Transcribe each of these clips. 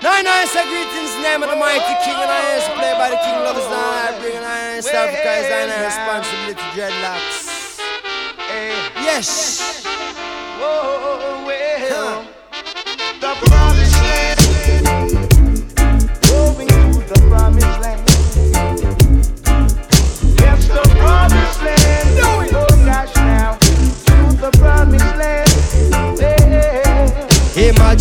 Nine I say greetings, name of the mighty king, and I is played by the king lovers. I bring an iron because I know responsibility dreadlocks. Yes.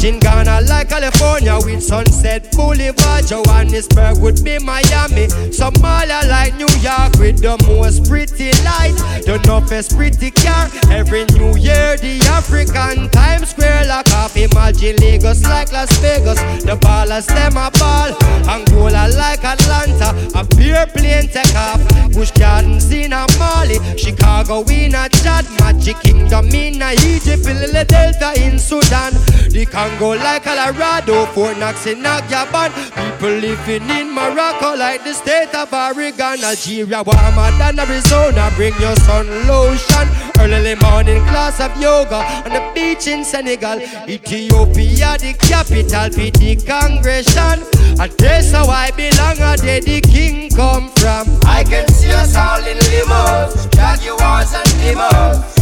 Imagine Ghana like California with Sunset Boulevard. Johannesburg would be Miami. Somalia like New York with the most pretty light. The toughest pretty car. Every New Year, the African Times Square lock off. Imagine Lagos like Las Vegas. The ballers them a ball. Angola like Atlanta. A pure plane take off. Busch Gardens in a Mali. Chicago in a Chad. Magic Kingdom in a Egypt. Lily Delta in Sudan. The Congo like Colorado. Fort Knox in a Gabon. People living in Morocco like the state of Oregon. Algeria warmer than Arizona. Bring your sun lotion. Early morning class of yoga on the beach in Senegal. Ethiopia, the capital, be the congregation. And that's how I belong, and there the king come from. I can see us all in limos, Jaguars and limos.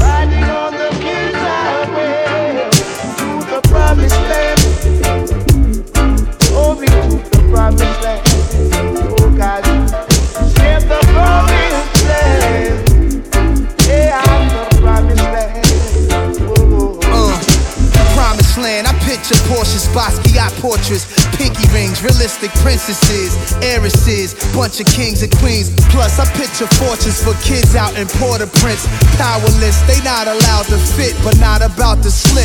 Picture Porsches, Basquiat portraits, pinky rings, realistic princesses, heiresses, bunch of kings and queens. Plus, I picture fortunes for kids out in Port-au-Prince, powerless. They not allowed to fit, but not about to slip.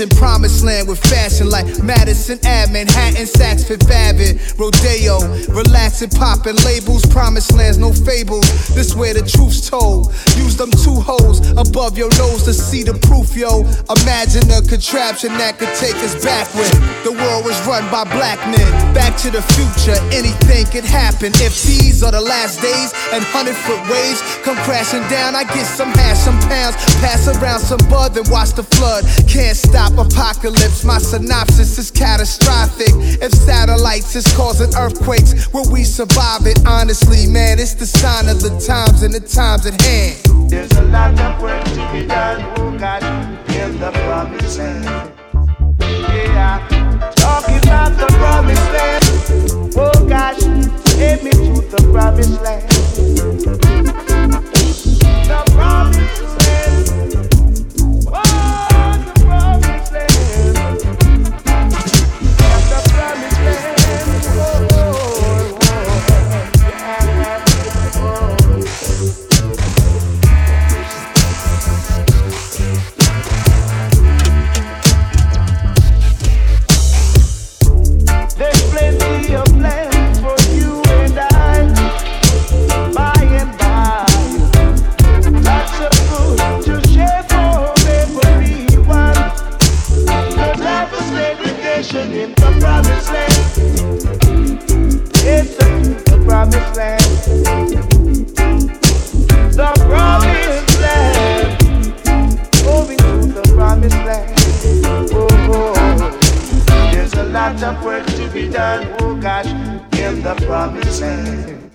Vision promised land with fashion like Madison Ave, Manhattan, Saks Fifth Avenue, Rodeo, relaxing, popping labels, promised lands, no fables. This where the truth's told. Use them two holes above your nose to see the proof, yo. Imagine a contraption that could take us backward. The world was run by black men. Back to the future, anything could happen. If these are the last days and hundred foot waves come crashing down, I get some hash, some pounds, pass around some bud, then watch the flood. Can't stop apocalypse. My synopsis is catastrophic. If satellites is causing earthquakes, will we survive it? Honestly, man, it's the sign of the times and the times at hand. There's a lot of work to be done, oh God, in the promised land. Yeah, talking about the promised land. Oh gosh, take me to the promised land. Gosh, in the promised land.